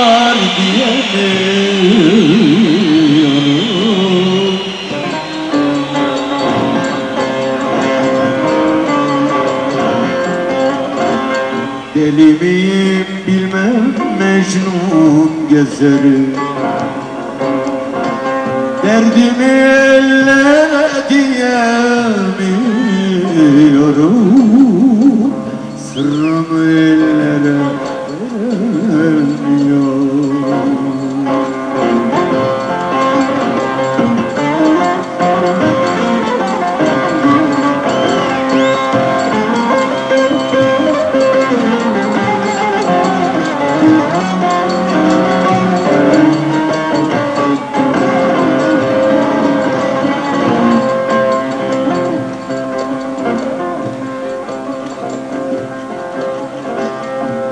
var diyemiyorum Deli miyim bilmem Mecnun gezerim. Derdimi ellere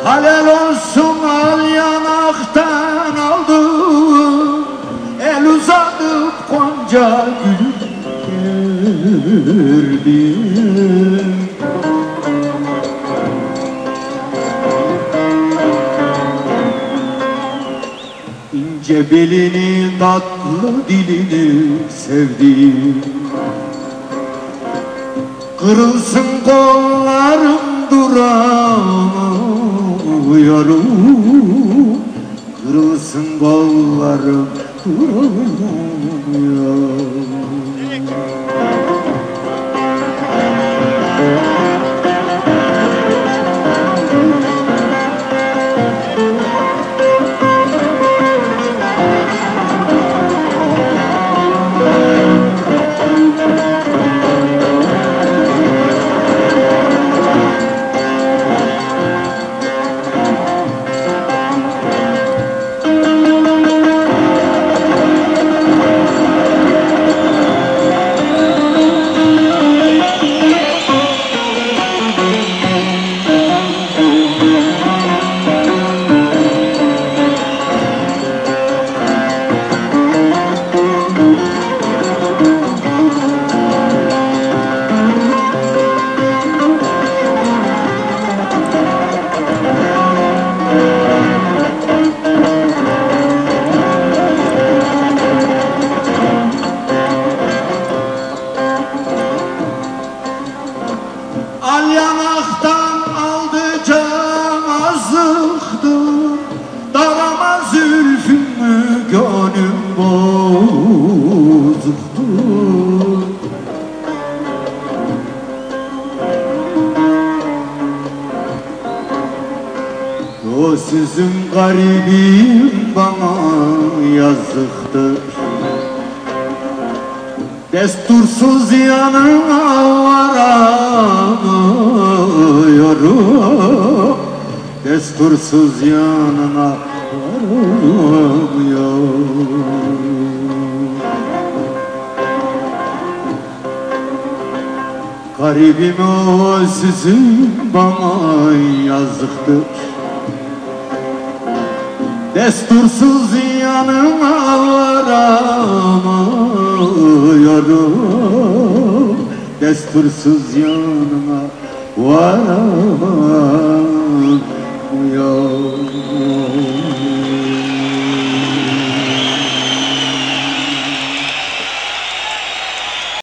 Halel olsun al yanaktan aldım El uzatıp Gonca gülüm girdim İnce belini tatlı dilini sevdim. Kırılsın kollarım duramıyorum Kırılsın kollarım. Duramıyorum O sizin garibim bana yazıktır. Destursuz yanına varamıyorum Destursuz yanına varamıyorum Garibim o sizin bana yazıktır. Destursuz yanına varamıyorum Destursuz yanına varamıyorum